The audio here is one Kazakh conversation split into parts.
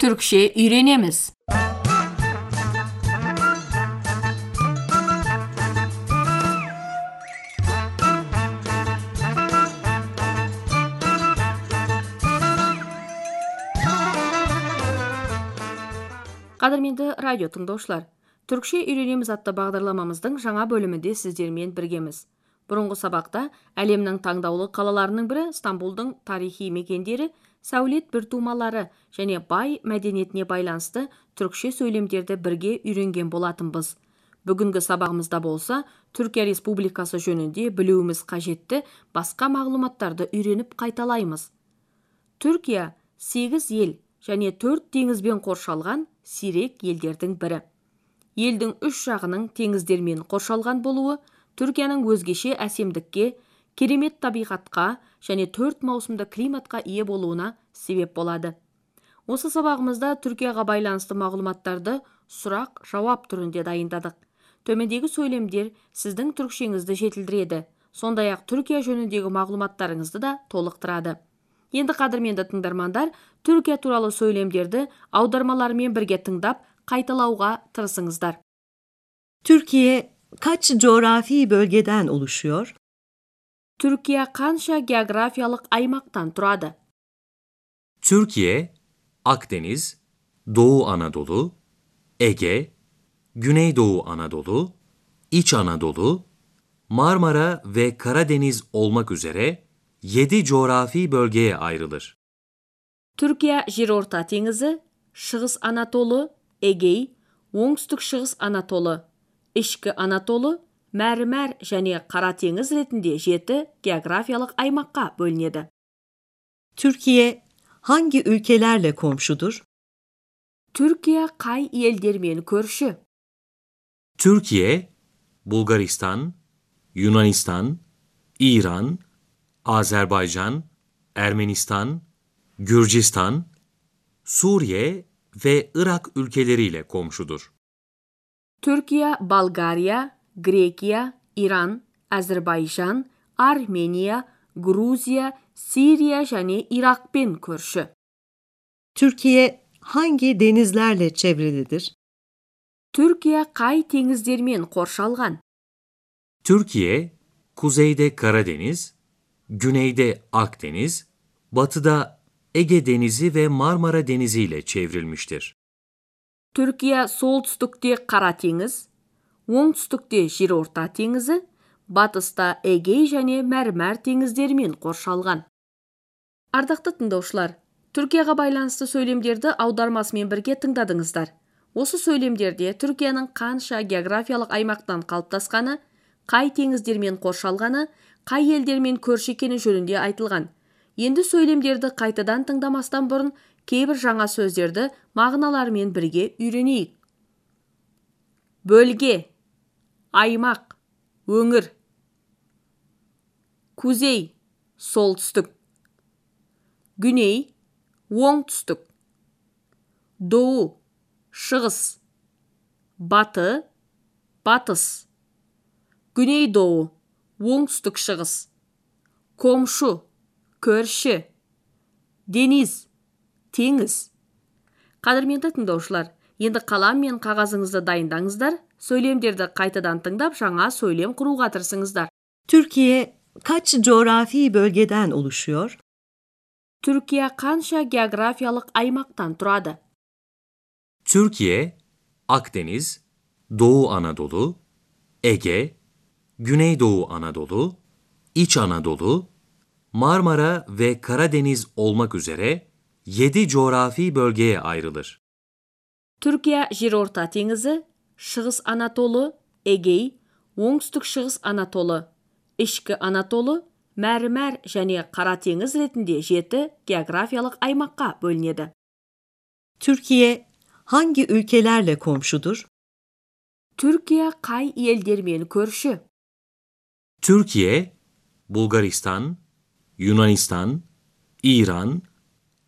Türkçe öğrenemiz. Қадірменді радио тыңдаушылар, Түркше үйренеміз атты бағдарламамыздың жаңа бөлімінде сіздермен біргеміз. Бұрынғы сабақта әлемнің таңдаулы қалаларының бірі Стамбулдың тарихи мекендері, сәулет біртумалары және бай мәдениетіне байланысты түркше сөйлемдерді бірге үйренген болатынбыз. Бүгінгі сабағымызда болса, Түркия Республикасы жөнінде білуіміз қажетті басқа мағлұматтарды үйреніп қайталаймыз. Түркия 8 ел және 4 теңізбен қоршалған сирек елдердің бірі елдің үш жағының теңіздермен қоршалған болуы түркияның өзгеше әсемдікке керемет табиғатқа және төрт маусымды климатқа ие болуына себеп болады. Осы сабағымызда түркияға байланысты мағлұматтарды сұрақ жауап түрінде дайындадық. Төмендегі сөйлемдер сіздің түркшеңізді жетілдіреді. Сондай ақ түркия жөніндегі мағлұматтарыңызды да толықтырады. Енді қадірменді тыңдармандар түркия туралы сөйлемдерді аудармалармен бірге тыңдап қайталауға тырысыңыздар. Coğrafi bölgeden oluşuyor? түркия қанша географиялық аймақтан тұрады Türkiye, Akdeniz, Doğu Anadolu, Ege, Güneydoğu Anadolu, İç Anadolu, Marmara ve Karadeniz olmak üzere 7 coğrafi bölgeye ayrılır. түркия жерорта теңізі шығыс анатолы эгей оңтүстік шығыс анатолы ішкі анатолы мәрмәр және қара теңіз ретінде жеті географиялық аймаққа бөлінеді Türkiye hangi ülkelerle komşudur? түркия қай елдермен көрші Türkiye, Bulgaristan, Yunanistan, İran, Azerbaycan, Ermenistan, Gürcistan, Suriye ve Irak ülkeleriyle komşudur. түркия болгария грекия иран әзірбайжан армения грузия сирия және иракпен көрші Türkiye hangi denizlerle çevrilidir? түркия қай теңіздермен қоршалған Türkiye, kuzeyde Karadeniz, güneyde Akdeniz, batıda Ege Denizi ve Marmara Denizi ile çevrilmiştir. түркия солтүстікте қара теңіз оңтүстікте жерорта теңізі батыста эгей және мәрмәр теңіздерімен қоршалған. Ардақты тыңдаушылар түркияға байланысты сөйлемдерді аудармасымен бірге тыңдадыңыздар. Осы сөйлемдерде түркияның қанша географиялық аймақтан қалыптасқаны қай теңіздермен қоршалғаны қай елдермен көрші екені жөнінде айтылған. Енді сөйлемдерді қайтадан тыңдамастан бұрын кейбір жаңа сөздерді мағыналарымен бірге үйренейік. Бөлге. Аймақ өңір. Кузей солтүстік. Гүней оңтүстік. Доу шығыс. Баты батыс. Гүнейдоу оңтүстік шығыс. Комшу көрші. Дениз теңіз. Қадірменді тыңдаушылар енді қалам мен қағазыңызды дайындаңыздар сөйлемдерді қайтадан тыңдап жаңа сөйлем құруға тырысыңыздар Türkiye kaç coğrafi bölgeden oluşuyor? түркия қанша географиялық аймақтан тұрады Türkiye, Akdeniz, Doğu Anadolu, Ege, Güneydoğu Anadolu, İç Anadolu, Marmara ve Karadeniz olmak üzere 7 coğrafi bölgeye ayrılır. Түркия жерорта теңізі шығыс анатолы эгей оңтүстік шығыс анатолы ішкі анатолы мәрмәр және қара теңіз ретінде жеті географиялық аймаққа бөлінеді Türkiye hangi ülkelerle komşudur? түркия қай елдермен көрші Türkiye, Bulgaristan, Yunanistan, İran,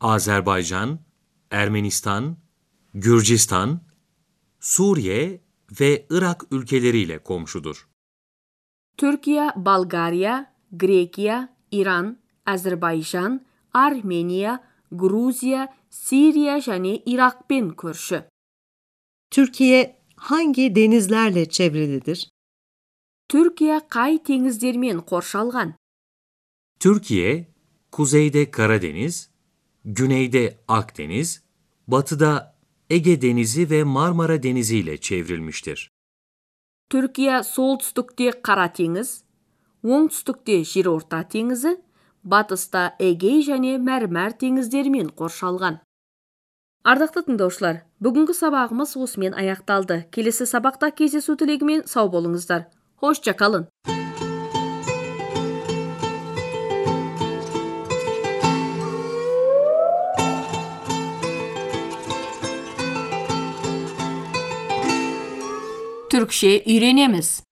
Azerbaycan, Ermenistan, Gürcistan, Suriye ve Irak ülkeleriyle komşudur. түркия болгария грекия иран әзірбайжан армения грузия Siriya және Иракпен көрші. Türkiye hangi denizlerle çevrilidir? Түркия қай теңіздермен қоршалған? Türkiye, kuzeyde Karadeniz, güneyde Akdeniz, batıda Ege Denizi ve Marmara Denizi ile çevrilmiştir. Түркия солтүстікте Қара теңіз, оңтүстікте Жерорта теңізі, батыста Эгей және Мәрмәр теңіздерімен қоршалған. Ардақты тыңдаушылар, бүгінгі сабағымыз осымен аяқталды. Келесі сабақта кездесу тілегімен сау болыңыздар. Hoşça kalın. Türkçe öğrenemiz.